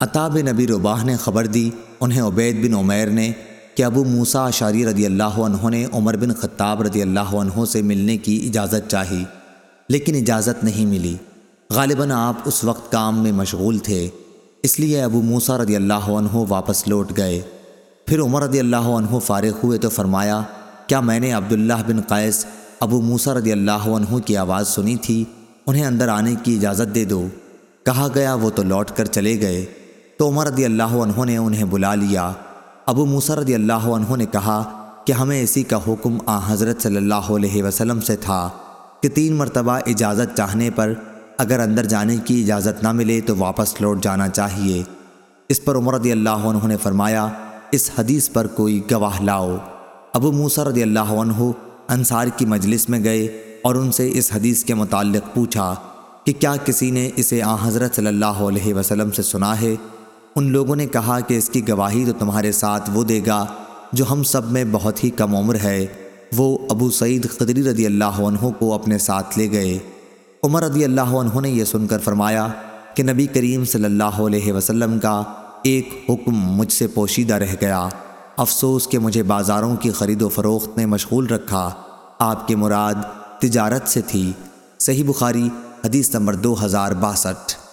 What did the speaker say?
عطاب نبی رباح نے خبر دی، انہیں عبید بن عمیر نے کہ ابو موسا اشاری رضی اللہ عنہ نے عمر بن خطاب رضی اللہ عنہ سے ملنے کی اجازت چاہی، لیکن اجازت نہیں ملی۔ غالباً آپ اس وقت کام میں مشغول تھے، اس لیے ابو موسا رضی اللہ عنہ واپس لوٹ گئے۔ پھر عمر رضی اللہ عنہ فارغ ہوئے تو فرمایا، کیا میں نے عبداللہ بن قیس ابو موسا رضی اللہ عنہ کی آواز سنی تھی؟ انہیں اندر آنے کی اجازت دے دو۔ کہا گیا وہ تو لوٹ کر چلے گئے۔ تو عمر رضی اللہ عنہ نے انہیں بلا لیا۔ ابو موسیٰ رضی اللہ عنہ نے کہا کہ ہمیں اسی کا حکم آ حضرت صلی اللہ علیہ وسلم سے تھا کہ تین مرتبہ اجازت چاہنے پر اگر اندر جانے کی اجازت نہ ملے تو واپس لوٹ جانا چاہیے۔ اس پر عمر رضی اللہ عنہ نے فرمایا، اس حدیث پر کوئی گواہ لاؤ۔ ابو موسیٰ رضی اللہ عنہ انصار کی مجلس میں گئے اور ان سے اس حدیث کے متعلق پوچھا کہ کیا کسی نے اسے آ حضرت صلی اللہ علیہ وسلم سے سنا ہے؟ ان لوگوں نے کہا کہ اس کی گواہی تو تمہارے ساتھ وہ دے گا جو ہم سب میں بہت ہی کم عمر ہے۔ وہ ابو سعید خدری رضی اللہ عنہ کو اپنے ساتھ لے گئے۔ عمر رضی اللہ عنہ نے یہ سن کر فرمایا کہ نبی کریم صلی اللہ علیہ وسلم کا ایک حکم مجھ سے پوشیدہ رہ گیا۔ افسوس کہ مجھے بازاروں کی خرید و فروخت نے مشغول رکھا۔ آپ کی مراد تجارت سے تھی۔ صحیح بخاری حدیث نمبر دو ہزار باسٹھ۔